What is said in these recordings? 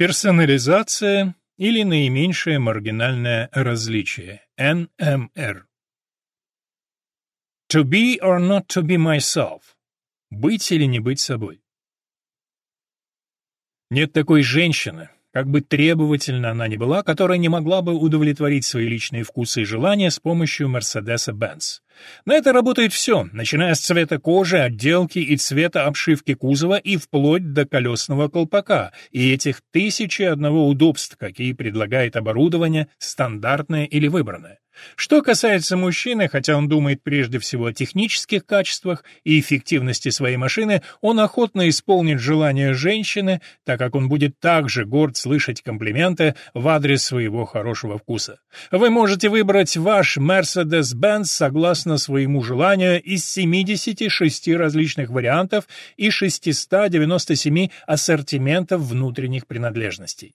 Персонализация или наименьшее маргинальное различие NMR. To be or not to be myself. Быть или не быть собой. Нет такой женщины, как бы требовательна она ни была, которая не могла бы удовлетворить свои личные вкусы и желания с помощью Mercedes-Benz. На это работает все, начиная с цвета кожи, отделки и цвета обшивки кузова и вплоть до колесного колпака, и этих тысячи одного удобств, какие предлагает оборудование, стандартное или выбранное. Что касается мужчины, хотя он думает прежде всего о технических качествах и эффективности своей машины, он охотно исполнит желание женщины, так как он будет также горд слышать комплименты в адрес своего хорошего вкуса. Вы можете выбрать ваш Mercedes-Benz согласно своему желанию из 76 различных вариантов и 697 ассортиментов внутренних принадлежностей.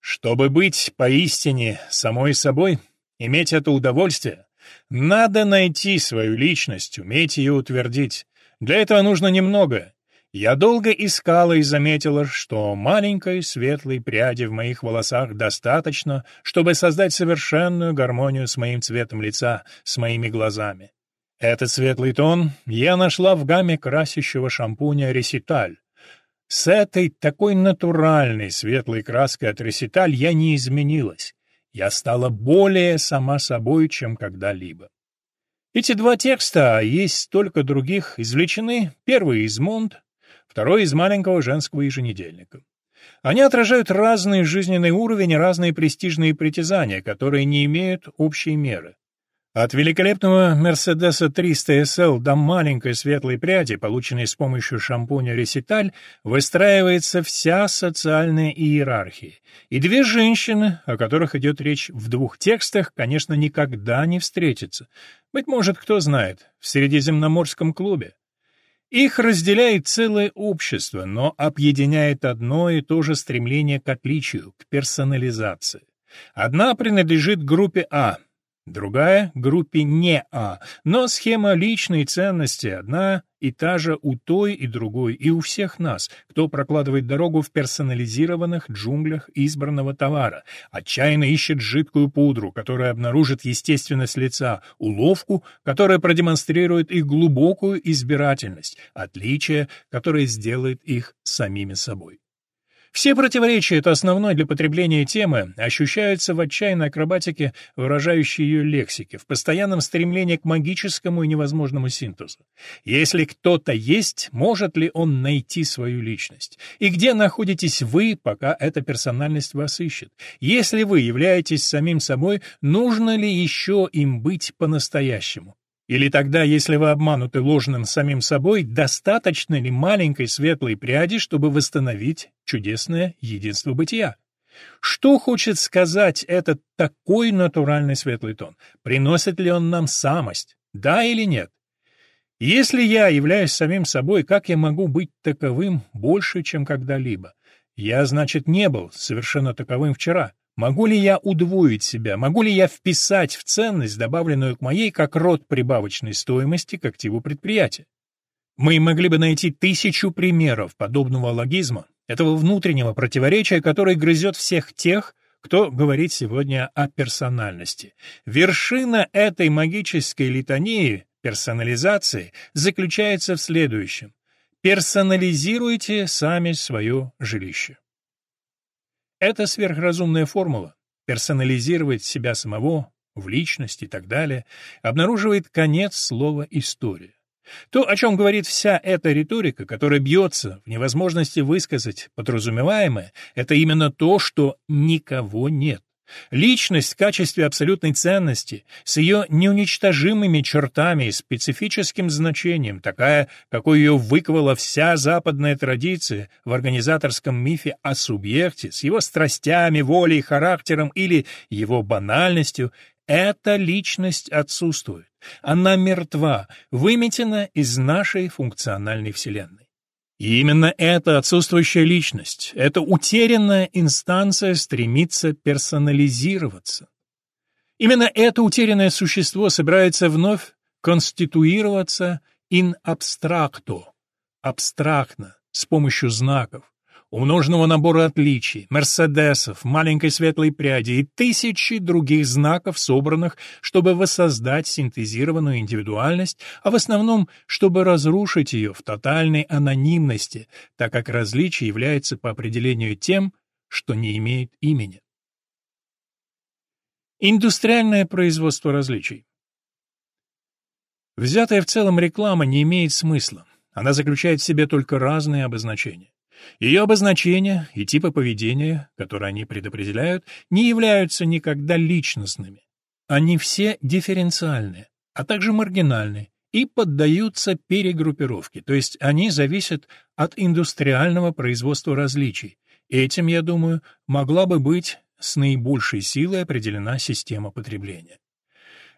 Чтобы быть поистине самой собой, Иметь это удовольствие? Надо найти свою личность, уметь ее утвердить. Для этого нужно немного. Я долго искала и заметила, что маленькой светлой пряди в моих волосах достаточно, чтобы создать совершенную гармонию с моим цветом лица, с моими глазами. Этот светлый тон я нашла в гамме красящего шампуня «Реситаль». С этой такой натуральной светлой краской от «Реситаль» я не изменилась. Я стала более сама собой, чем когда-либо. Эти два текста, а есть столько других, извлечены, первый из Монт, второй из маленького женского еженедельника. Они отражают разный жизненный уровень и разные престижные притязания, которые не имеют общей меры. От великолепного Мерседеса 300 SL до маленькой светлой пряди, полученной с помощью шампуня Реситаль, выстраивается вся социальная иерархия. И две женщины, о которых идет речь в двух текстах, конечно, никогда не встретятся. Быть может, кто знает, в Средиземноморском клубе. Их разделяет целое общество, но объединяет одно и то же стремление к отличию, к персонализации. Одна принадлежит группе А, Другая — группе не А, но схема личной ценности одна и та же у той и другой, и у всех нас, кто прокладывает дорогу в персонализированных джунглях избранного товара, отчаянно ищет жидкую пудру, которая обнаружит естественность лица, уловку, которая продемонстрирует их глубокую избирательность, отличие, которое сделает их самими собой. Все противоречия, это основной для потребления темы, ощущаются в отчаянной акробатике, выражающей ее лексике, в постоянном стремлении к магическому и невозможному синтезу. Если кто-то есть, может ли он найти свою личность? И где находитесь вы, пока эта персональность вас ищет? Если вы являетесь самим собой, нужно ли еще им быть по-настоящему? Или тогда, если вы обмануты ложным самим собой, достаточно ли маленькой светлой пряди, чтобы восстановить чудесное единство бытия? Что хочет сказать этот такой натуральный светлый тон? Приносит ли он нам самость? Да или нет? Если я являюсь самим собой, как я могу быть таковым больше, чем когда-либо? Я, значит, не был совершенно таковым вчера. Могу ли я удвоить себя? Могу ли я вписать в ценность, добавленную к моей, как род прибавочной стоимости к активу предприятия? Мы могли бы найти тысячу примеров подобного логизма, этого внутреннего противоречия, который грызет всех тех, кто говорит сегодня о персональности. Вершина этой магической литании, персонализации, заключается в следующем. Персонализируйте сами свое жилище. Это сверхразумная формула. Персонализировать себя самого, в личность и так далее, обнаруживает конец слова «история». То, о чем говорит вся эта риторика, которая бьется в невозможности высказать подразумеваемое, это именно то, что никого нет. Личность в качестве абсолютной ценности, с ее неуничтожимыми чертами и специфическим значением, такая, какой ее выковала вся западная традиция в организаторском мифе о субъекте, с его страстями, волей, характером или его банальностью, эта личность отсутствует. Она мертва, выметена из нашей функциональной вселенной. Именно эта отсутствующая личность, эта утерянная инстанция стремится персонализироваться. Именно это утерянное существо собирается вновь конституироваться in abstracto, абстрактно, с помощью знаков. Умноженного набора отличий, мерседесов, маленькой светлой пряди и тысячи других знаков, собранных, чтобы воссоздать синтезированную индивидуальность, а в основном, чтобы разрушить ее в тотальной анонимности, так как различие является по определению тем, что не имеет имени. Индустриальное производство различий Взятая в целом реклама не имеет смысла. Она заключает в себе только разные обозначения. Ее обозначения и типы поведения, которые они предопределяют, не являются никогда личностными. Они все дифференциальны, а также маргинальны и поддаются перегруппировке, то есть они зависят от индустриального производства различий. Этим, я думаю, могла бы быть с наибольшей силой определена система потребления.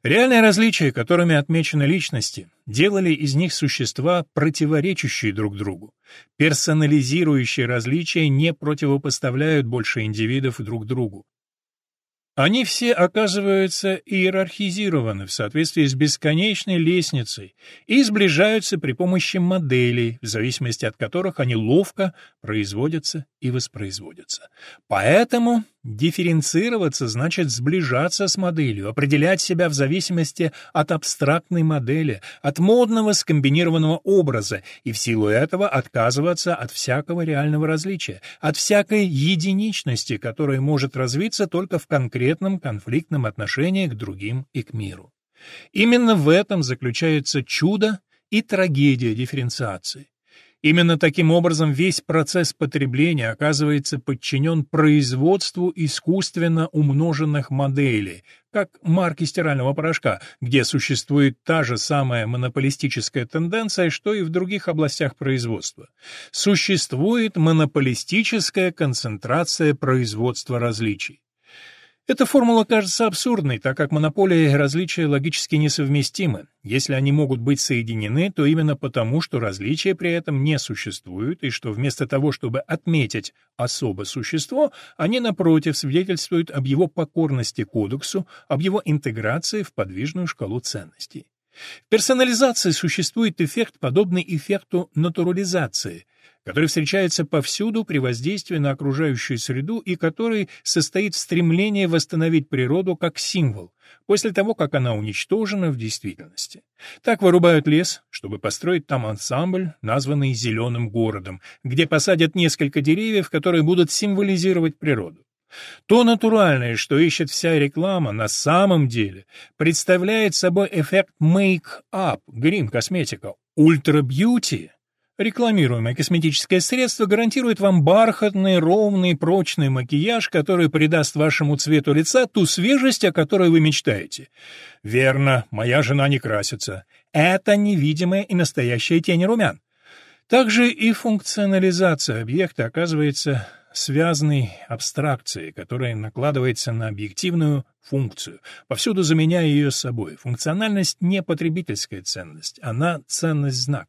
Реальные различия, которыми отмечены личности, делали из них существа, противоречащие друг другу. Персонализирующие различия не противопоставляют больше индивидов друг другу. Они все оказываются иерархизированы в соответствии с бесконечной лестницей и сближаются при помощи моделей, в зависимости от которых они ловко производятся и воспроизводятся. Поэтому Дифференцироваться значит сближаться с моделью, определять себя в зависимости от абстрактной модели, от модного скомбинированного образа и в силу этого отказываться от всякого реального различия, от всякой единичности, которая может развиться только в конкретном конфликтном отношении к другим и к миру. Именно в этом заключается чудо и трагедия дифференциации. Именно таким образом весь процесс потребления оказывается подчинен производству искусственно умноженных моделей, как марки стирального порошка, где существует та же самая монополистическая тенденция, что и в других областях производства. Существует монополистическая концентрация производства различий. Эта формула кажется абсурдной, так как монополия и различия логически несовместимы. Если они могут быть соединены, то именно потому, что различия при этом не существуют, и что вместо того, чтобы отметить особо существо, они, напротив, свидетельствуют об его покорности кодексу, об его интеграции в подвижную шкалу ценностей. В персонализации существует эффект, подобный эффекту натурализации – который встречается повсюду при воздействии на окружающую среду и который состоит в стремлении восстановить природу как символ, после того, как она уничтожена в действительности. Так вырубают лес, чтобы построить там ансамбль, названный «зеленым городом», где посадят несколько деревьев, которые будут символизировать природу. То натуральное, что ищет вся реклама, на самом деле представляет собой эффект make-up, грим, косметика, ультра-бьюти, Рекламируемое косметическое средство гарантирует вам бархатный, ровный, прочный макияж, который придаст вашему цвету лица ту свежесть, о которой вы мечтаете. Верно, моя жена не красится. Это невидимая и настоящая тень румян. Также и функционализация объекта оказывается связанной абстракцией, которая накладывается на объективную функцию, повсюду заменяя ее собой. Функциональность не потребительская ценность, она ценность-знак.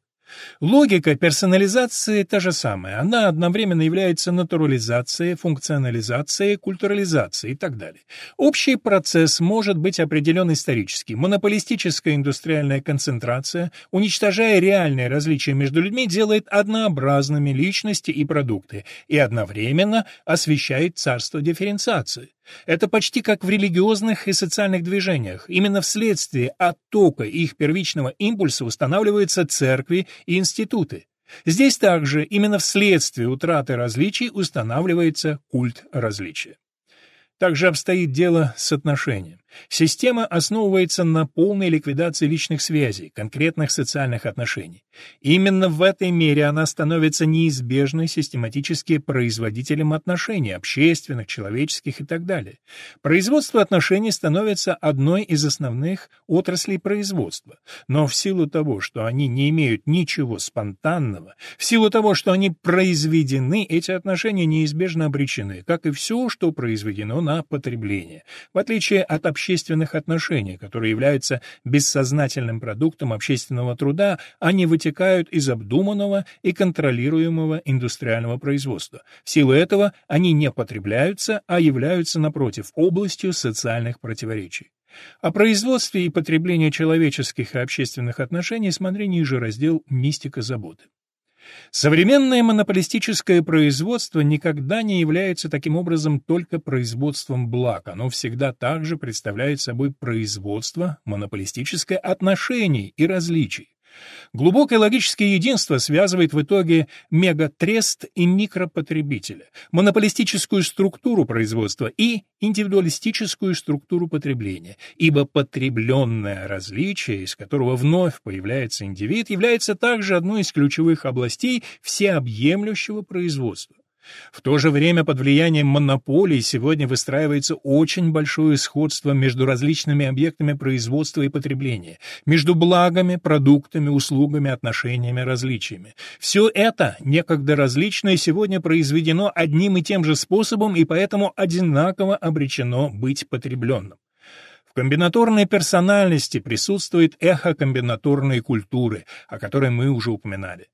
Логика персонализации та же самая. Она одновременно является натурализацией, функционализацией, культурализацией и так далее. Общий процесс может быть определен исторически. Монополистическая индустриальная концентрация, уничтожая реальные различия между людьми, делает однообразными личности и продукты и одновременно освещает царство дифференциации. Это почти как в религиозных и социальных движениях. Именно вследствие оттока их первичного импульса устанавливаются церкви и институты. Здесь также именно вследствие утраты различий устанавливается культ различия. Также обстоит дело с отношением. Система основывается на полной ликвидации личных связей, конкретных социальных отношений. Именно в этой мере она становится неизбежной систематически производителем отношений, общественных, человеческих и так далее. Производство отношений становится одной из основных отраслей производства. Но в силу того, что они не имеют ничего спонтанного, в силу того, что они произведены, эти отношения неизбежно обречены, как и все, что произведено на потребление. В отличие от общественных отношений, которые являются бессознательным продуктом общественного труда, они вытекают из обдуманного и контролируемого индустриального производства. В силу этого они не потребляются, а являются, напротив, областью социальных противоречий. О производстве и потреблении человеческих и общественных отношений смотри ниже раздел «Мистика заботы». Современное монополистическое производство никогда не является таким образом только производством благ, оно всегда также представляет собой производство, монополистическое отношений и различий. Глубокое логическое единство связывает в итоге мегатрест и микропотребителя, монополистическую структуру производства и индивидуалистическую структуру потребления, ибо потребленное различие, из которого вновь появляется индивид, является также одной из ключевых областей всеобъемлющего производства. В то же время под влиянием монополий сегодня выстраивается очень большое сходство между различными объектами производства и потребления, между благами, продуктами, услугами, отношениями, различиями. Все это, некогда различное, сегодня произведено одним и тем же способом и поэтому одинаково обречено быть потребленным. В комбинаторной персональности присутствует эхо комбинаторной культуры, о которой мы уже упоминали.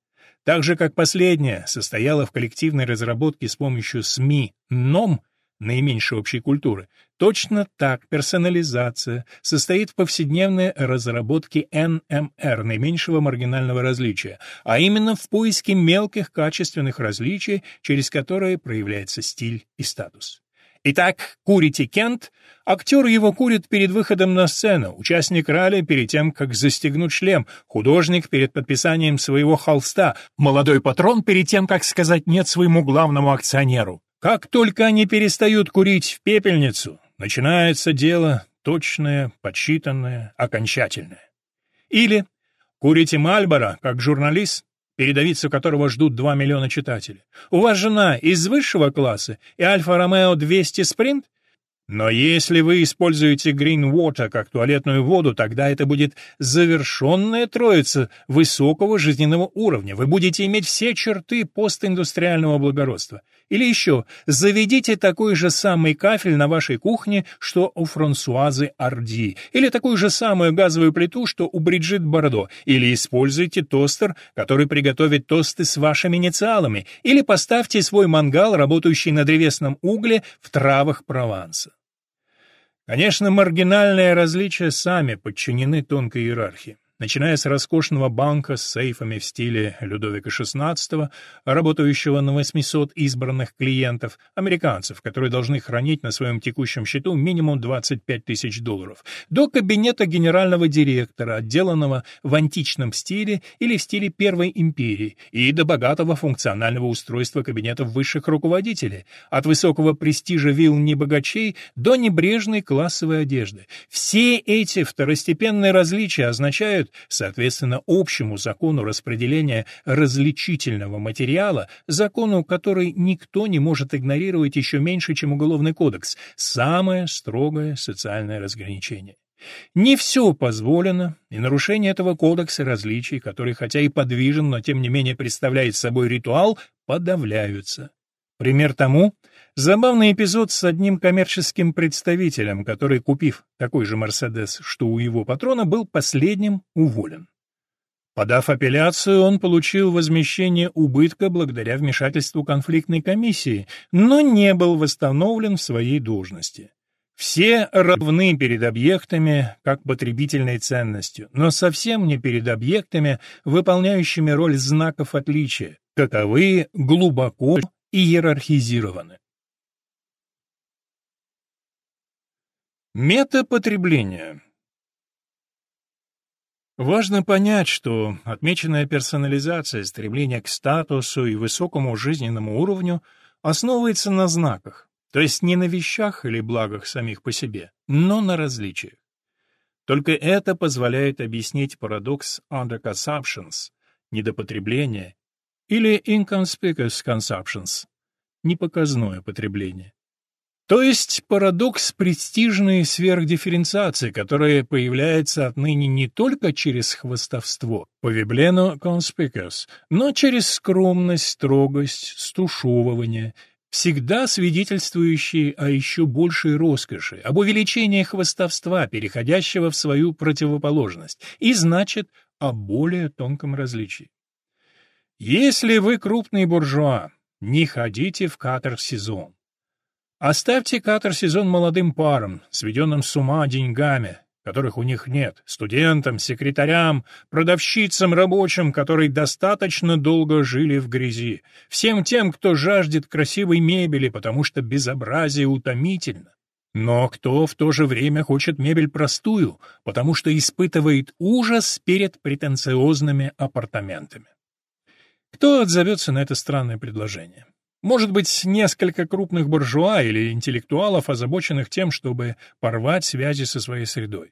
Так же, как последняя состояла в коллективной разработке с помощью СМИ НОМ, наименьшей общей культуры, точно так персонализация состоит в повседневной разработке НМР, наименьшего маргинального различия, а именно в поиске мелких качественных различий, через которые проявляется стиль и статус. Итак, курите Кент, актер его курит перед выходом на сцену, участник ралли перед тем, как застегнуть шлем, художник перед подписанием своего холста, молодой патрон перед тем, как сказать «нет» своему главному акционеру. Как только они перестают курить в пепельницу, начинается дело точное, подсчитанное, окончательное. Или курите Мальборо, как журналист, передовицу которого ждут 2 миллиона читателей. У вас жена из высшего класса и Альфа-Ромео 200 Спринт? Но если вы используете Green Water как туалетную воду, тогда это будет завершенная троица высокого жизненного уровня. Вы будете иметь все черты постиндустриального благородства. Или еще, заведите такой же самый кафель на вашей кухне, что у Франсуазы Арди, или такую же самую газовую плиту, что у Бриджит Бардо, или используйте тостер, который приготовит тосты с вашими инициалами, или поставьте свой мангал, работающий на древесном угле, в травах Прованса. Конечно, маргинальные различия сами подчинены тонкой иерархии начиная с роскошного банка с сейфами в стиле Людовика XVI, работающего на 800 избранных клиентов, американцев, которые должны хранить на своем текущем счету минимум 25 тысяч долларов, до кабинета генерального директора, отделанного в античном стиле или в стиле Первой империи, и до богатого функционального устройства кабинетов высших руководителей, от высокого престижа вилл небогачей до небрежной классовой одежды. Все эти второстепенные различия означают, соответственно, общему закону распределения различительного материала, закону, который никто не может игнорировать еще меньше, чем Уголовный кодекс, самое строгое социальное разграничение. Не все позволено, и нарушение этого кодекса различий, который хотя и подвижен, но тем не менее представляет собой ритуал, подавляются. Пример тому — забавный эпизод с одним коммерческим представителем, который, купив такой же «Мерседес», что у его патрона, был последним уволен. Подав апелляцию, он получил возмещение убытка благодаря вмешательству конфликтной комиссии, но не был восстановлен в своей должности. Все равны перед объектами как потребительной ценностью, но совсем не перед объектами, выполняющими роль знаков отличия, каковы глубоко иерархизированы. Метапотребление Важно понять, что отмеченная персонализация, стремление к статусу и высокому жизненному уровню основывается на знаках, то есть не на вещах или благах самих по себе, но на различиях. Только это позволяет объяснить парадокс underconsumptions, недопотребления или inconspicuous consumptions – непоказное потребление. То есть парадокс престижной сверхдифференциации, которая появляется отныне не только через хвостовство, по Веблену conspicuous, но через скромность, строгость, стушевывание, всегда свидетельствующие о еще большей роскоши, об увеличении хвостовства, переходящего в свою противоположность, и значит, о более тонком различии. Если вы крупный буржуа, не ходите в катер-сезон. Оставьте катер-сезон молодым парам, сведенным с ума деньгами, которых у них нет, студентам, секретарям, продавщицам, рабочим, которые достаточно долго жили в грязи, всем тем, кто жаждет красивой мебели, потому что безобразие утомительно. Но кто в то же время хочет мебель простую, потому что испытывает ужас перед претенциозными апартаментами. Кто отзовется на это странное предложение? Может быть, несколько крупных буржуа или интеллектуалов, озабоченных тем, чтобы порвать связи со своей средой.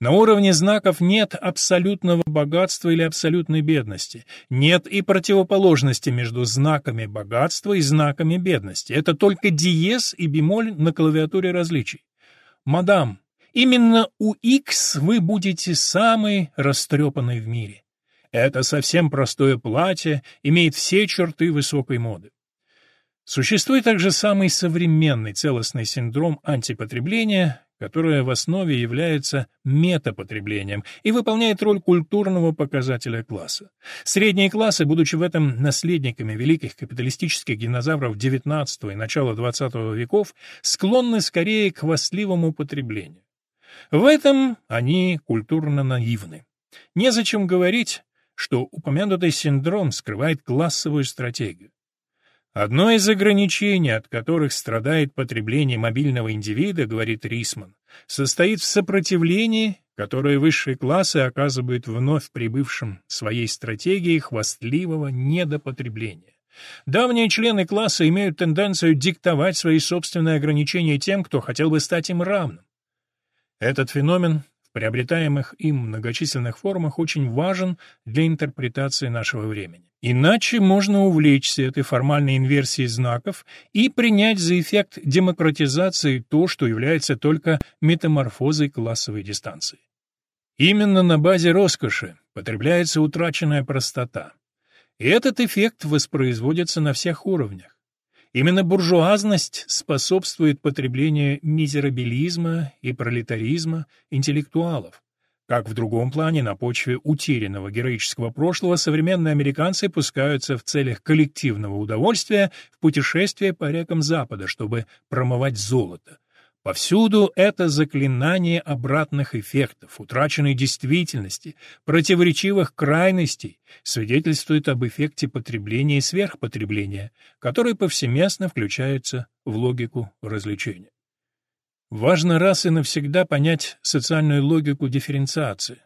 На уровне знаков нет абсолютного богатства или абсолютной бедности. Нет и противоположности между знаками богатства и знаками бедности. Это только диез и бемоль на клавиатуре различий. Мадам, именно у X вы будете самой растрепанной в мире. Это совсем простое платье, имеет все черты высокой моды. Существует также самый современный целостный синдром антипотребления, которое в основе является метапотреблением и выполняет роль культурного показателя класса. Средние классы, будучи в этом наследниками великих капиталистических динозавров XIX и начала XX веков, склонны скорее к хвастливому потреблению. В этом они культурно наивны. Незачем говорить, что упомянутый синдром скрывает классовую стратегию. Одно из ограничений, от которых страдает потребление мобильного индивида, говорит Рисман, состоит в сопротивлении, которое высшие классы оказывают вновь прибывшим своей стратегией хвастливого недопотребления. Давние члены класса имеют тенденцию диктовать свои собственные ограничения тем, кто хотел бы стать им равным. Этот феномен приобретаемых им многочисленных формах очень важен для интерпретации нашего времени. Иначе можно увлечься этой формальной инверсией знаков и принять за эффект демократизации то, что является только метаморфозой классовой дистанции. Именно на базе роскоши потребляется утраченная простота. И этот эффект воспроизводится на всех уровнях. Именно буржуазность способствует потреблению мизерабилизма и пролетаризма интеллектуалов, как в другом плане, на почве утерянного героического прошлого, современные американцы пускаются в целях коллективного удовольствия в путешествие по рекам Запада, чтобы промывать золото. Повсюду это заклинание обратных эффектов, утраченной действительности, противоречивых крайностей, свидетельствует об эффекте потребления и сверхпотребления, который повсеместно включается в логику развлечения. Важно раз и навсегда понять социальную логику дифференциации,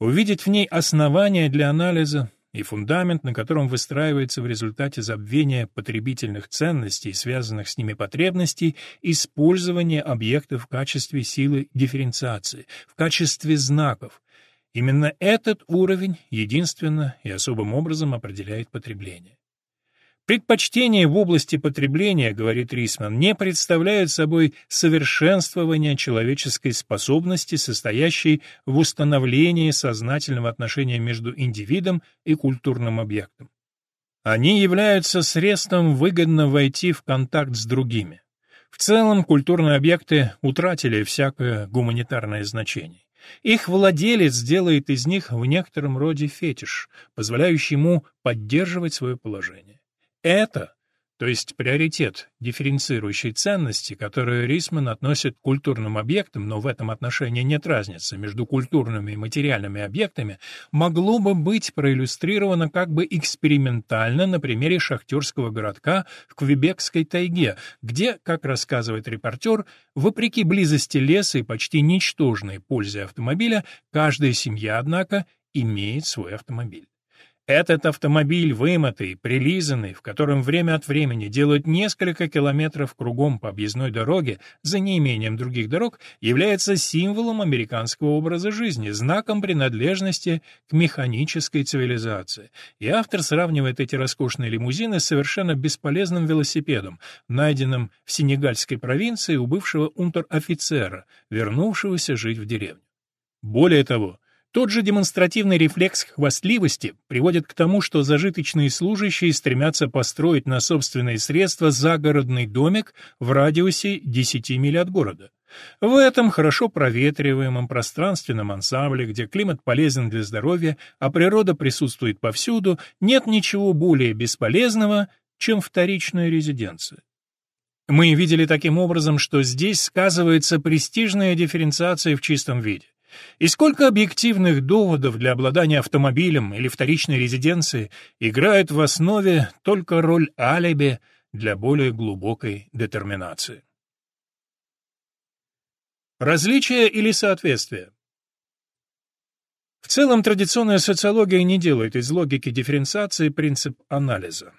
увидеть в ней основания для анализа и фундамент, на котором выстраивается в результате забвения потребительных ценностей, связанных с ними потребностей, использование объектов в качестве силы дифференциации, в качестве знаков. Именно этот уровень единственно и особым образом определяет потребление. Предпочтения в области потребления, говорит Рисман, не представляют собой совершенствование человеческой способности, состоящей в установлении сознательного отношения между индивидом и культурным объектом. Они являются средством выгодно войти в контакт с другими. В целом, культурные объекты утратили всякое гуманитарное значение. Их владелец делает из них в некотором роде фетиш, позволяющий ему поддерживать свое положение. Это, то есть приоритет дифференцирующей ценности, которую Рисман относит к культурным объектам, но в этом отношении нет разницы между культурными и материальными объектами, могло бы быть проиллюстрировано как бы экспериментально на примере шахтерского городка в Квебекской тайге, где, как рассказывает репортер, вопреки близости леса и почти ничтожной пользе автомобиля, каждая семья, однако, имеет свой автомобиль. Этот автомобиль вымытый, прилизанный, в котором время от времени делают несколько километров кругом по объездной дороге, за неимением других дорог, является символом американского образа жизни, знаком принадлежности к механической цивилизации. И автор сравнивает эти роскошные лимузины с совершенно бесполезным велосипедом, найденным в сенегальской провинции у бывшего унтер-офицера, вернувшегося жить в деревню. Более того, тот же демонстративный рефлекс хвастливости приводит к тому, что зажиточные служащие стремятся построить на собственные средства загородный домик в радиусе 10 миль от города. В этом хорошо проветриваемом пространственном ансамбле, где климат полезен для здоровья, а природа присутствует повсюду, нет ничего более бесполезного, чем вторичная резиденция. Мы видели таким образом, что здесь сказывается престижная дифференциация в чистом виде. И сколько объективных доводов для обладания автомобилем или вторичной резиденцией играют в основе только роль алиби для более глубокой детерминации. Различие или соответствие? В целом традиционная социология не делает из логики дифференциации принцип анализа.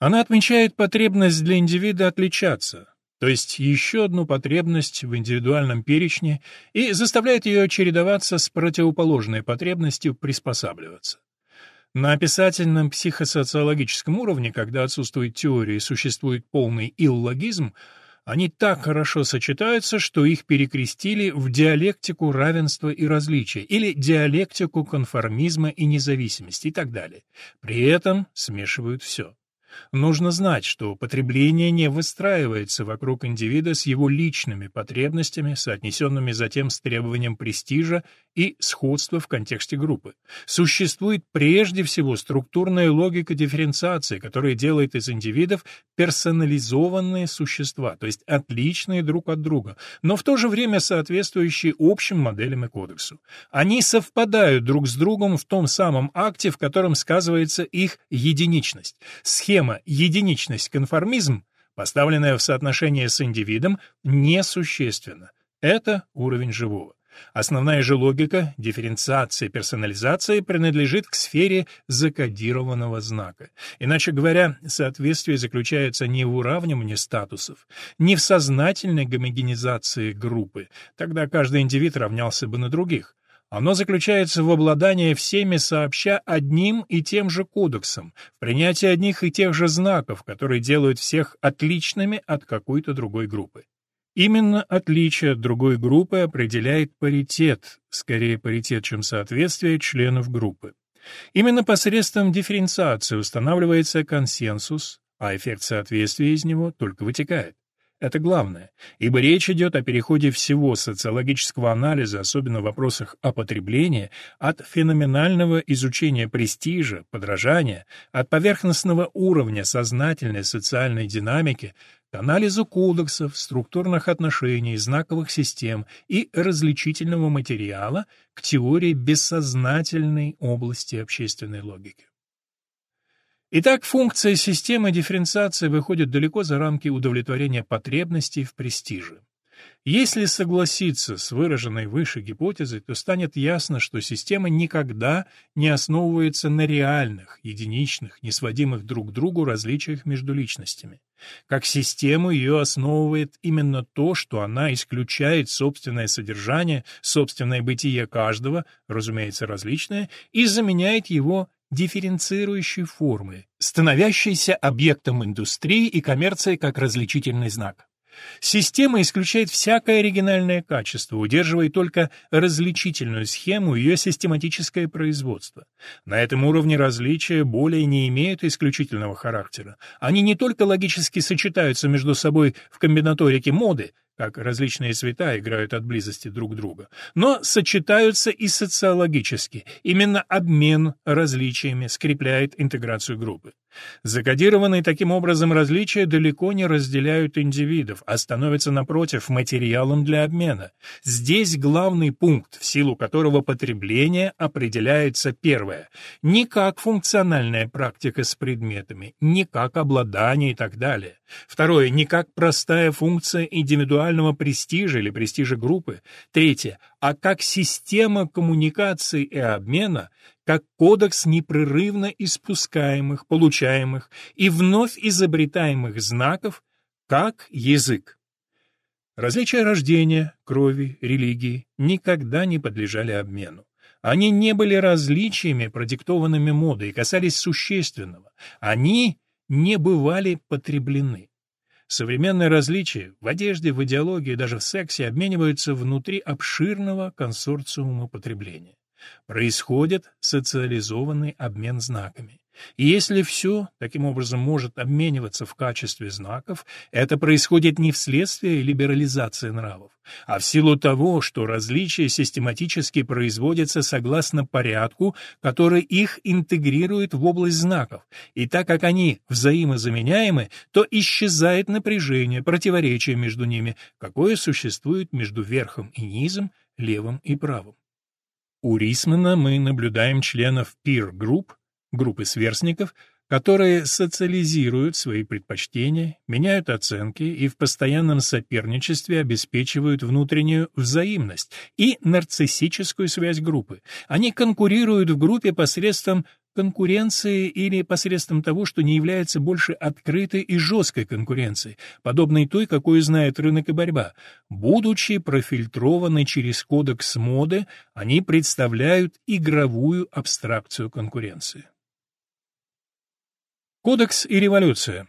Она отмечает потребность для индивида отличаться, то есть еще одну потребность в индивидуальном перечне, и заставляет ее чередоваться с противоположной потребностью приспосабливаться. На описательном психосоциологическом уровне, когда отсутствует теория и существует полный иллогизм, они так хорошо сочетаются, что их перекрестили в диалектику равенства и различия или диалектику конформизма и независимости и так далее. При этом смешивают все. Нужно знать, что потребление не выстраивается вокруг индивида с его личными потребностями, соотнесенными затем с требованием престижа и сходства в контексте группы. Существует прежде всего структурная логика дифференциации, которая делает из индивидов персонализованные существа, то есть отличные друг от друга, но в то же время соответствующие общим моделям и кодексу. Они совпадают друг с другом в том самом акте, в котором сказывается их единичность. Схема единичность-конформизм, поставленная в соотношение с индивидом, несущественна. Это уровень живого. Основная же логика дифференциации персонализации принадлежит к сфере закодированного знака. Иначе говоря, соответствие заключается не в уравнивании статусов, не в сознательной гомогенизации группы, тогда каждый индивид равнялся бы на других. Оно заключается в обладании всеми сообща одним и тем же кодексом, в принятии одних и тех же знаков, которые делают всех отличными от какой-то другой группы. Именно отличие от другой группы определяет паритет, скорее паритет, чем соответствие членов группы. Именно посредством дифференциации устанавливается консенсус, а эффект соответствия из него только вытекает. Это главное, ибо речь идет о переходе всего социологического анализа, особенно в вопросах о потреблении, от феноменального изучения престижа, подражания, от поверхностного уровня сознательной социальной динамики к анализу кодексов, структурных отношений, знаковых систем и различительного материала к теории бессознательной области общественной логики. Итак, функция системы дифференциации выходит далеко за рамки удовлетворения потребностей в престиже. Если согласиться с выраженной выше гипотезой, то станет ясно, что система никогда не основывается на реальных, единичных, несводимых друг к другу различиях между личностями. Как систему ее основывает именно то, что она исключает собственное содержание, собственное бытие каждого, разумеется, различное, и заменяет его дифференцирующей формы, становящейся объектом индустрии и коммерции как различительный знак. Система исключает всякое оригинальное качество, удерживая только различительную схему ее систематическое производство. На этом уровне различия более не имеют исключительного характера. Они не только логически сочетаются между собой в комбинаторике моды, как различные цвета играют от близости друг друга, но сочетаются и социологически. Именно обмен различиями скрепляет интеграцию группы. Закодированные таким образом различия далеко не разделяют индивидов, а становятся, напротив, материалом для обмена. Здесь главный пункт, в силу которого потребление определяется первое, не как функциональная практика с предметами, не как обладание и так далее. Второе, не как простая функция индивидуального престижа или престижа группы. Третье, а как система коммуникации и обмена, как кодекс непрерывно испускаемых, получаемых и вновь изобретаемых знаков, как язык. Различия рождения, крови, религии никогда не подлежали обмену. Они не были различиями, продиктованными модой, и касались существенного. Они не бывали потреблены. Современные различия в одежде, в идеологии, даже в сексе обмениваются внутри обширного консорциума потребления. Происходит социализованный обмен знаками. Если все таким образом может обмениваться в качестве знаков, это происходит не вследствие либерализации нравов, а в силу того, что различия систематически производятся согласно порядку, который их интегрирует в область знаков, и так как они взаимозаменяемы, то исчезает напряжение, противоречие между ними, какое существует между верхом и низом, левым и правым. У Рисмана мы наблюдаем членов peer-групп, группы сверстников, которые социализируют свои предпочтения, меняют оценки и в постоянном соперничестве обеспечивают внутреннюю взаимность и нарциссическую связь группы. Они конкурируют в группе посредством конкуренции или посредством того, что не является больше открытой и жесткой конкуренцией, подобной той, какую знает рынок и борьба. Будучи профильтрованы через кодекс моды, они представляют игровую абстракцию конкуренции. Кодекс и революция.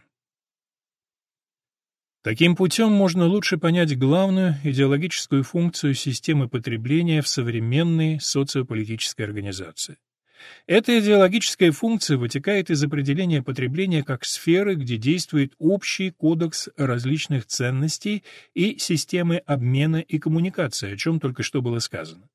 Таким путем можно лучше понять главную идеологическую функцию системы потребления в современной социополитической организации. Эта идеологическая функция вытекает из определения потребления как сферы, где действует общий кодекс различных ценностей и системы обмена и коммуникации, о чем только что было сказано.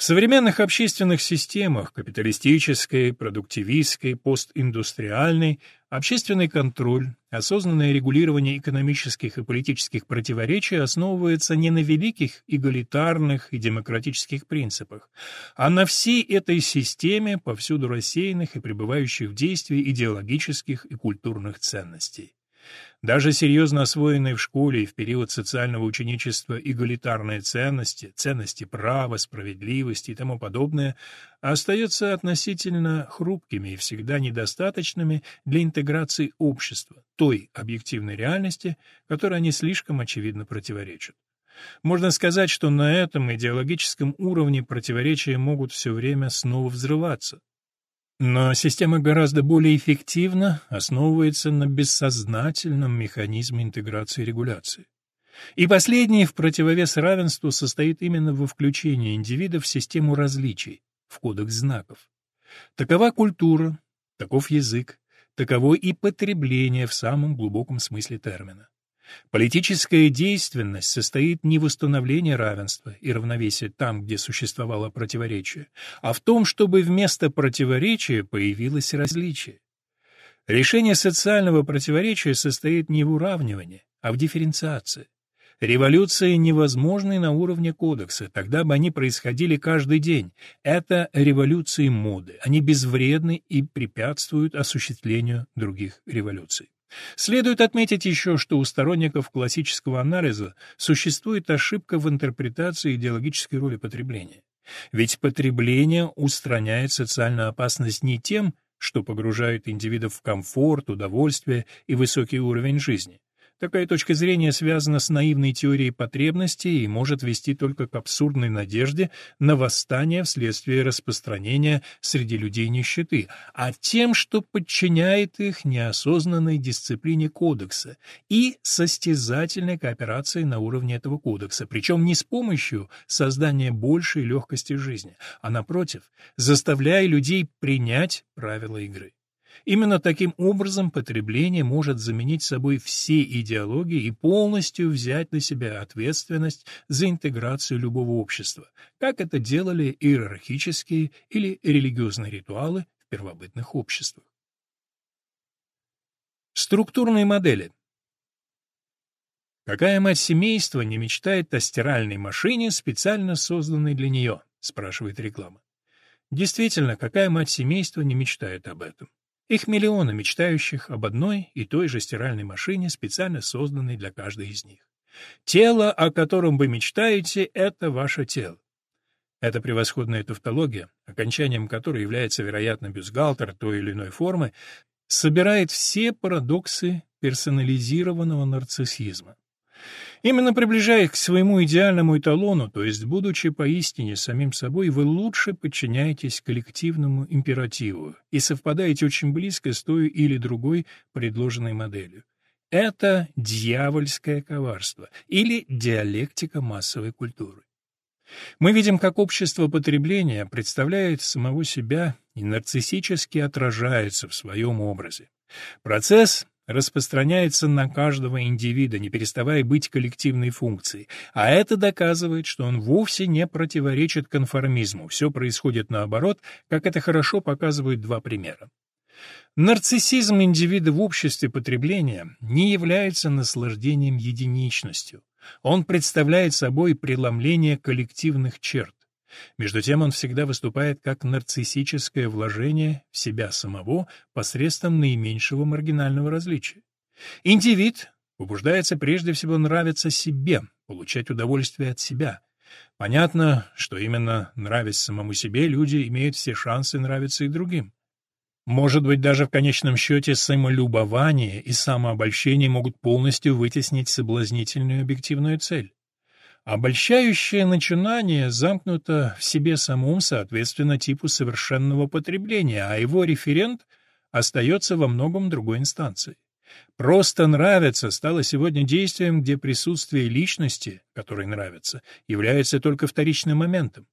В современных общественных системах капиталистической, продуктивистской, постиндустриальной общественный контроль, осознанное регулирование экономических и политических противоречий основывается не на великих эгалитарных и демократических принципах, а на всей этой системе повсюду рассеянных и пребывающих в действии идеологических и культурных ценностей. Даже серьезно освоенные в школе и в период социального ученичества эгалитарные ценности, ценности права, справедливости и тому подобное, остаются относительно хрупкими и всегда недостаточными для интеграции общества, той объективной реальности, которой они слишком очевидно противоречат. Можно сказать, что на этом идеологическом уровне противоречия могут все время снова взрываться. Но система гораздо более эффективно основывается на бессознательном механизме интеграции и регуляции. И последний, в противовес равенству, состоит именно во включении индивида в систему различий, в кодекс знаков. Такова культура, таков язык, таково и потребление в самом глубоком смысле термина. Политическая действенность состоит не в установлении равенства и равновесия там, где существовало противоречие, а в том, чтобы вместо противоречия появилось различие. Решение социального противоречия состоит не в уравнивании, а в дифференциации. Революции невозможны на уровне кодекса, тогда бы они происходили каждый день. Это революции моды, они безвредны и препятствуют осуществлению других революций. Следует отметить еще, что у сторонников классического анализа существует ошибка в интерпретации идеологической роли потребления. Ведь потребление устраняет социальную опасность не тем, что погружает индивидов в комфорт, удовольствие и высокий уровень жизни, Такая точка зрения связана с наивной теорией потребностей и может вести только к абсурдной надежде на восстание вследствие распространения среди людей нищеты, а тем, что подчиняет их неосознанной дисциплине кодекса и состязательной кооперации на уровне этого кодекса, причем не с помощью создания большей легкости жизни, а напротив, заставляя людей принять правила игры. Именно таким образом потребление может заменить собой все идеологии и полностью взять на себя ответственность за интеграцию любого общества, как это делали иерархические или религиозные ритуалы в первобытных обществах. Структурные модели Какая мать семейства не мечтает о стиральной машине, специально созданной для нее, спрашивает реклама. Действительно, какая мать семейства не мечтает об этом? Их миллионы, мечтающих об одной и той же стиральной машине, специально созданной для каждой из них. Тело, о котором вы мечтаете, — это ваше тело. Эта превосходная тавтология, окончанием которой является, вероятно, бюстгальтер той или иной формы, собирает все парадоксы персонализированного нарциссизма. Именно приближаясь к своему идеальному эталону, то есть будучи поистине самим собой, вы лучше подчиняетесь коллективному императиву и совпадаете очень близко с той или другой предложенной моделью. Это дьявольское коварство или диалектика массовой культуры. Мы видим, как общество потребления представляет самого себя и нарциссически отражается в своем образе. Процесс распространяется на каждого индивида, не переставая быть коллективной функцией, а это доказывает, что он вовсе не противоречит конформизму, все происходит наоборот, как это хорошо показывают два примера. Нарциссизм индивида в обществе потребления не является наслаждением единичностью. Он представляет собой преломление коллективных черт. Между тем он всегда выступает как нарциссическое вложение в себя самого посредством наименьшего маргинального различия. Индивид побуждается прежде всего нравиться себе, получать удовольствие от себя. Понятно, что именно нравясь самому себе, люди имеют все шансы нравиться и другим. Может быть, даже в конечном счете самолюбование и самообольщение могут полностью вытеснить соблазнительную объективную цель. Обольщающее начинание замкнуто в себе самом соответственно типу совершенного потребления, а его референт остается во многом другой инстанции. Просто нравится стало сегодня действием, где присутствие личности, которой нравится, является только вторичным моментом.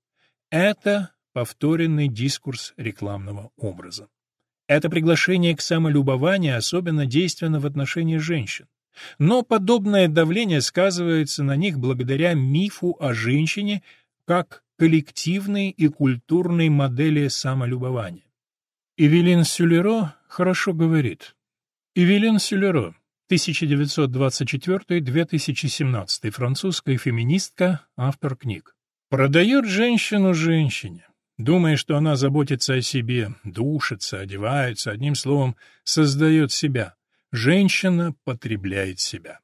Это повторенный дискурс рекламного образа. Это приглашение к самолюбованию особенно действенно в отношении женщин. Но подобное давление сказывается на них благодаря мифу о женщине как коллективной и культурной модели самолюбования. Эвелин Сюлеро хорошо говорит. Эвелин Сюлеро, 1924-2017, французская феминистка, автор книг. Продает женщину женщине, думая, что она заботится о себе, душится, одевается, одним словом, создает себя. Женщина потребляет себя.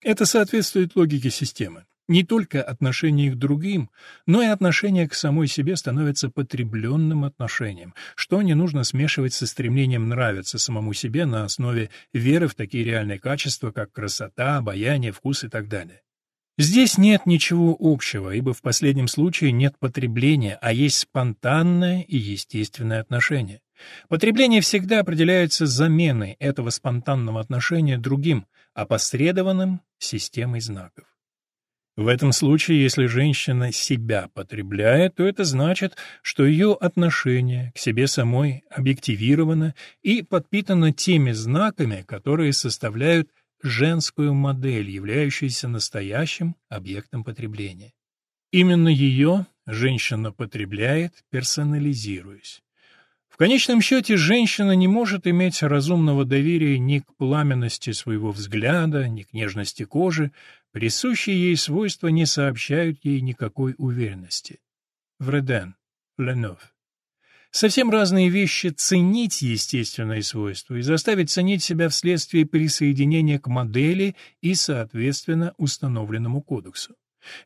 Это соответствует логике системы. Не только отношение к другим, но и отношение к самой себе становится потребленным отношением, что не нужно смешивать со стремлением нравиться самому себе на основе веры в такие реальные качества, как красота, обаяние, вкус и так далее. Здесь нет ничего общего, ибо в последнем случае нет потребления, а есть спонтанное и естественное отношение. Потребление всегда определяется заменой этого спонтанного отношения другим, опосредованным системой знаков. В этом случае, если женщина себя потребляет, то это значит, что ее отношение к себе самой объективировано и подпитано теми знаками, которые составляют женскую модель, являющуюся настоящим объектом потребления. Именно ее женщина потребляет, персонализируясь. В конечном счете, женщина не может иметь разумного доверия ни к пламенности своего взгляда, ни к нежности кожи, присущие ей свойства не сообщают ей никакой уверенности. Вреден, Ленов. Совсем разные вещи ценить естественные свойства и заставить ценить себя вследствие присоединения к модели и, соответственно, установленному кодексу.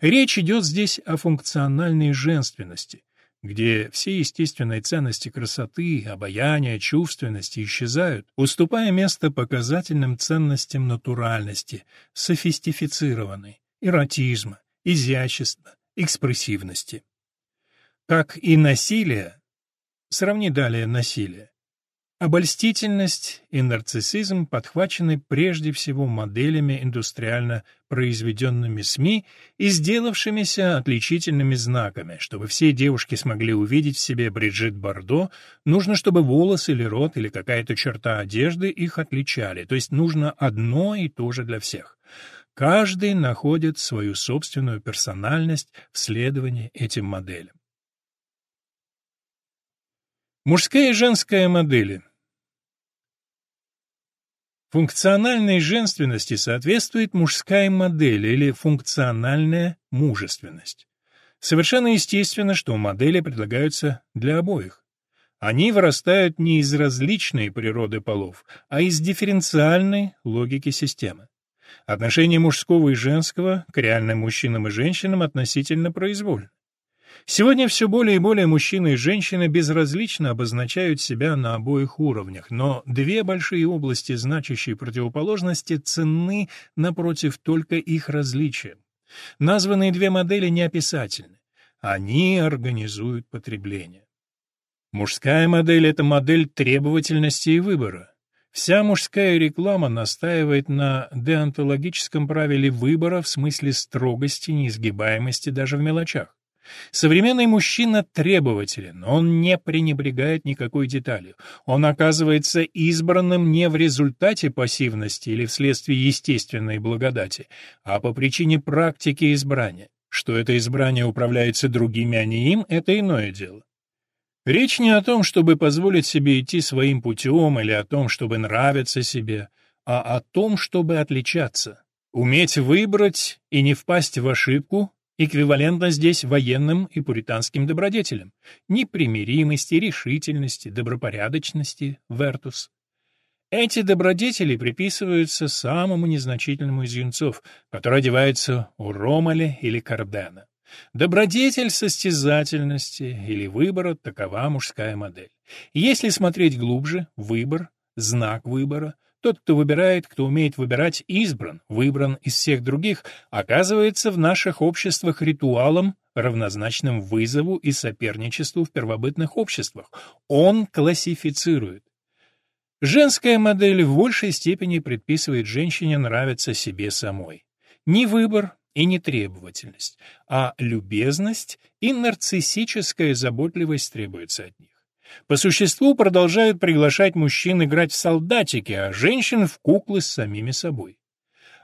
Речь идет здесь о функциональной женственности, где все естественные ценности красоты, обаяния, чувственности исчезают, уступая место показательным ценностям натуральности, софистифицированной, эротизма, изящества, экспрессивности. Как и насилие, сравни далее насилие, Обольстительность и нарциссизм подхвачены прежде всего моделями индустриально произведенными СМИ и сделавшимися отличительными знаками. Чтобы все девушки смогли увидеть в себе Бриджит Бардо, нужно, чтобы волос или рот или какая-то черта одежды их отличали, то есть нужно одно и то же для всех. Каждый находит свою собственную персональность в следовании этим моделям. Мужская и женская модели Функциональной женственности соответствует мужская модель или функциональная мужественность. Совершенно естественно, что модели предлагаются для обоих. Они вырастают не из различной природы полов, а из дифференциальной логики системы. Отношение мужского и женского к реальным мужчинам и женщинам относительно произвольно. Сегодня все более и более мужчины и женщины безразлично обозначают себя на обоих уровнях, но две большие области, значащие противоположности, ценны напротив только их различия. Названные две модели неописательны. Они организуют потребление. Мужская модель — это модель требовательности и выбора. Вся мужская реклама настаивает на деонтологическом правиле выбора в смысле строгости, неизгибаемости даже в мелочах. Современный мужчина требователен, он не пренебрегает никакой деталью. Он оказывается избранным не в результате пассивности или вследствие естественной благодати, а по причине практики избрания. Что это избрание управляется другими, а не им, это иное дело. Речь не о том, чтобы позволить себе идти своим путем или о том, чтобы нравиться себе, а о том, чтобы отличаться. Уметь выбрать и не впасть в ошибку эквивалентно здесь военным и пуританским добродетелям, непримиримости, решительности, добропорядочности, вертус. Эти добродетели приписываются самому незначительному из юнцов, который одевается у Ромаля или Кардена. Добродетель состязательности или выбора — такова мужская модель. Если смотреть глубже, выбор, знак выбора, тот, кто выбирает, кто умеет выбирать, избран, выбран из всех других, оказывается в наших обществах ритуалом, равнозначным вызову и соперничеству в первобытных обществах. Он классифицирует. Женская модель в большей степени предписывает женщине нравиться себе самой. Не выбор и не требовательность, а любезность и нарциссическая заботливость требуется от них. По существу продолжают приглашать мужчин играть в солдатики, а женщин в куклы с самими собой.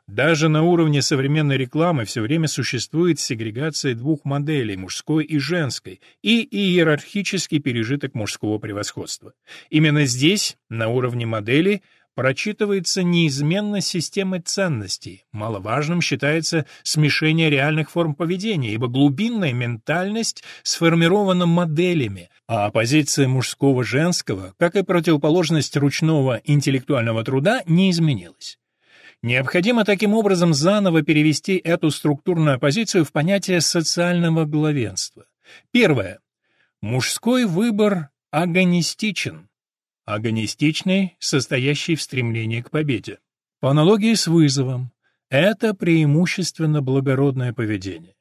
Даже на уровне современной рекламы все время существует сегрегация двух моделей, мужской и женской, и иерархический пережиток мужского превосходства. Именно здесь, на уровне моделей, прочитывается неизменно системы ценностей. Маловажным считается смешение реальных форм поведения, ибо глубинная ментальность сформирована моделями, а оппозиция мужского-женского, как и противоположность ручного интеллектуального труда, не изменилась. Необходимо таким образом заново перевести эту структурную оппозицию в понятие социального главенства. Первое. Мужской выбор агонистичен. Агонистичный, состоящий в стремлении к победе. По аналогии с вызовом, это преимущественно благородное поведение.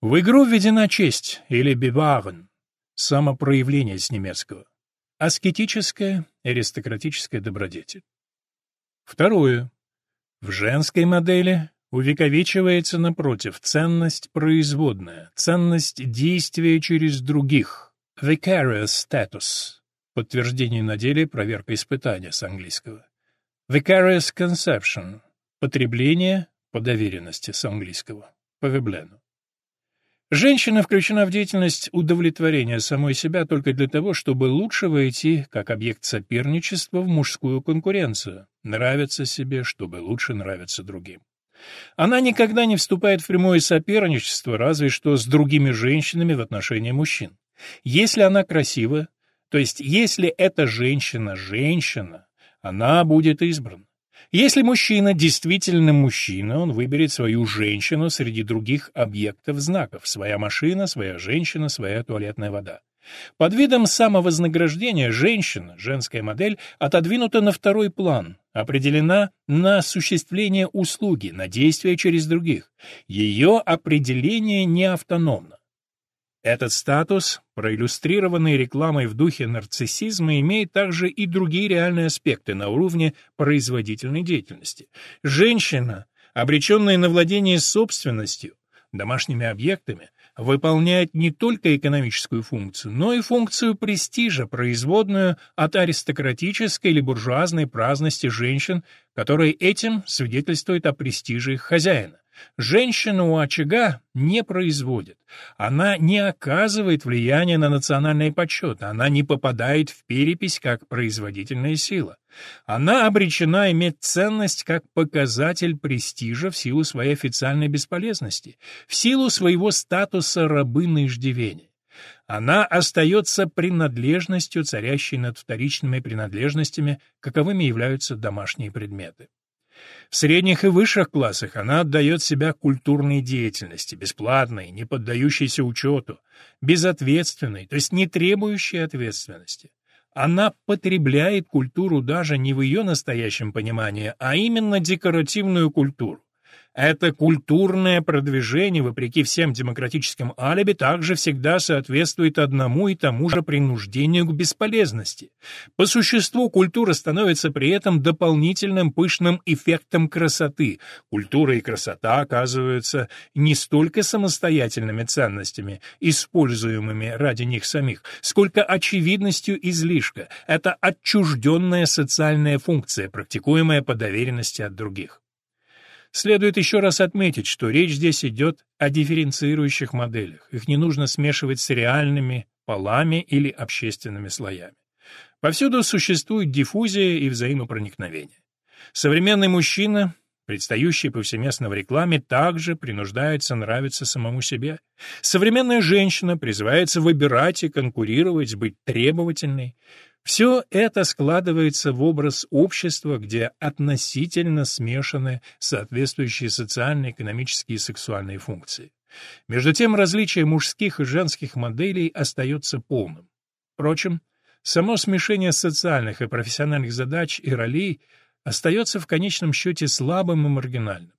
В игру введена честь, или биварен, самопроявление с немецкого, аскетическая, аристократическая добродетель. Второе. В женской модели увековечивается, напротив, ценность производная, ценность действия через других, vicarious status, подтверждение на деле, проверка испытания с английского, vicarious conception, потребление по доверенности с английского, по Веблену. Женщина включена в деятельность удовлетворения самой себя только для того, чтобы лучше войти, как объект соперничества, в мужскую конкуренцию, нравиться себе, чтобы лучше нравиться другим. Она никогда не вступает в прямое соперничество, разве что с другими женщинами в отношении мужчин. Если она красива, то есть если эта женщина женщина, она будет избрана. Если мужчина действительно мужчина, он выберет свою женщину среди других объектов знаков, своя машина, своя женщина, своя туалетная вода. Под видом самовознаграждения женщина, женская модель, отодвинута на второй план, определена на осуществление услуги, на действие через других. Ее определение не автономно. Этот статус, проиллюстрированный рекламой в духе нарциссизма, имеет также и другие реальные аспекты на уровне производительной деятельности. Женщина, обреченная на владение собственностью, домашними объектами, выполняет не только экономическую функцию, но и функцию престижа, производную от аристократической или буржуазной праздности женщин, которые этим свидетельствуют о престиже их хозяина. Женщина у очага не производит. Она не оказывает влияния на национальный почет, она не попадает в перепись как производительная сила. Она обречена иметь ценность как показатель престижа в силу своей официальной бесполезности, в силу своего статуса рабы иждивения. Она остается принадлежностью, царящей над вторичными принадлежностями, каковыми являются домашние предметы. В средних и высших классах она отдает себя культурной деятельности, бесплатной, не поддающейся учету, безответственной, то есть не требующей ответственности. Она потребляет культуру даже не в ее настоящем понимании, а именно декоративную культуру. Это культурное продвижение, вопреки всем демократическим алиби, также всегда соответствует одному и тому же принуждению к бесполезности. По существу культура становится при этом дополнительным пышным эффектом красоты. Культура и красота оказываются не столько самостоятельными ценностями, используемыми ради них самих, сколько очевидностью излишка. Это отчужденная социальная функция, практикуемая по доверенности от других. Следует еще раз отметить, что речь здесь идет о дифференцирующих моделях. Их не нужно смешивать с реальными полами или общественными слоями. Повсюду существует диффузия и взаимопроникновение. Современный мужчина предстающий повсеместно в рекламе, также принуждается нравиться самому себе. Современная женщина призывается выбирать и конкурировать, быть требовательной. Все это складывается в образ общества, где относительно смешаны соответствующие социальные, экономические и сексуальные функции. Между тем, различие мужских и женских моделей остается полным. Впрочем, само смешение социальных и профессиональных задач и ролей остается в конечном счете слабым и маргинальным.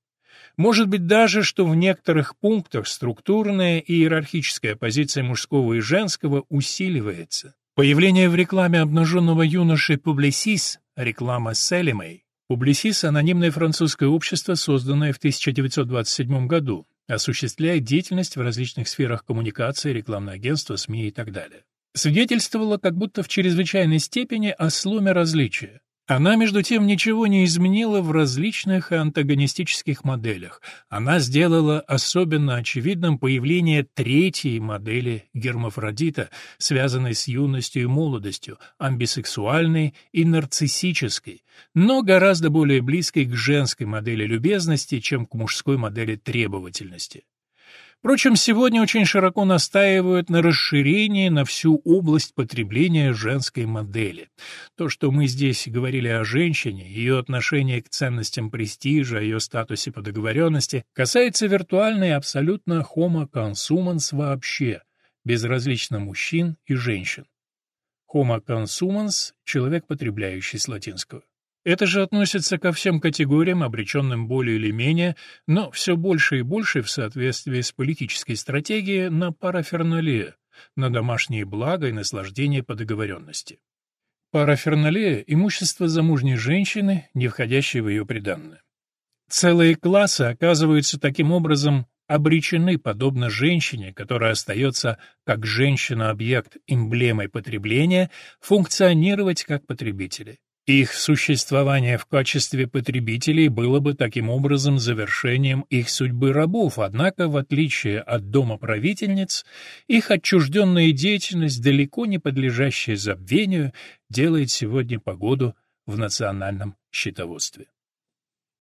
Может быть даже, что в некоторых пунктах структурная и иерархическая позиция мужского и женского усиливается. Появление в рекламе обнаженного юноши Publicis, реклама Селимей. Publicis — анонимное французское общество, созданное в 1927 году, осуществляет деятельность в различных сферах коммуникации, рекламное агентство, СМИ и так далее. Свидетельствовало как будто в чрезвычайной степени о сломе различия. Она, между тем, ничего не изменила в различных антагонистических моделях. Она сделала особенно очевидным появление третьей модели гермафродита, связанной с юностью и молодостью, амбисексуальной и нарциссической, но гораздо более близкой к женской модели любезности, чем к мужской модели требовательности. Впрочем, сегодня очень широко настаивают на расширении на всю область потребления женской модели. То, что мы здесь говорили о женщине, ее отношении к ценностям престижа, ее статусе по договоренности, касается виртуально и абсолютно homo consumens вообще, безразлично мужчин и женщин. Homo consumens — человек, потребляющий с латинского. Это же относится ко всем категориям, обреченным более или менее, но все больше и больше в соответствии с политической стратегией на параферналия, на домашние блага и наслаждение по договоренности. Параферналия – имущество замужней женщины, не входящее в ее приданное. Целые классы оказываются таким образом обречены, подобно женщине, которая остается как женщина-объект эмблемой потребления, функционировать как потребители. Их существование в качестве потребителей было бы таким образом завершением их судьбы рабов, однако, в отличие от дома правительниц, их отчужденная деятельность, далеко не подлежащая забвению, делает сегодня погоду в национальном счетоводстве.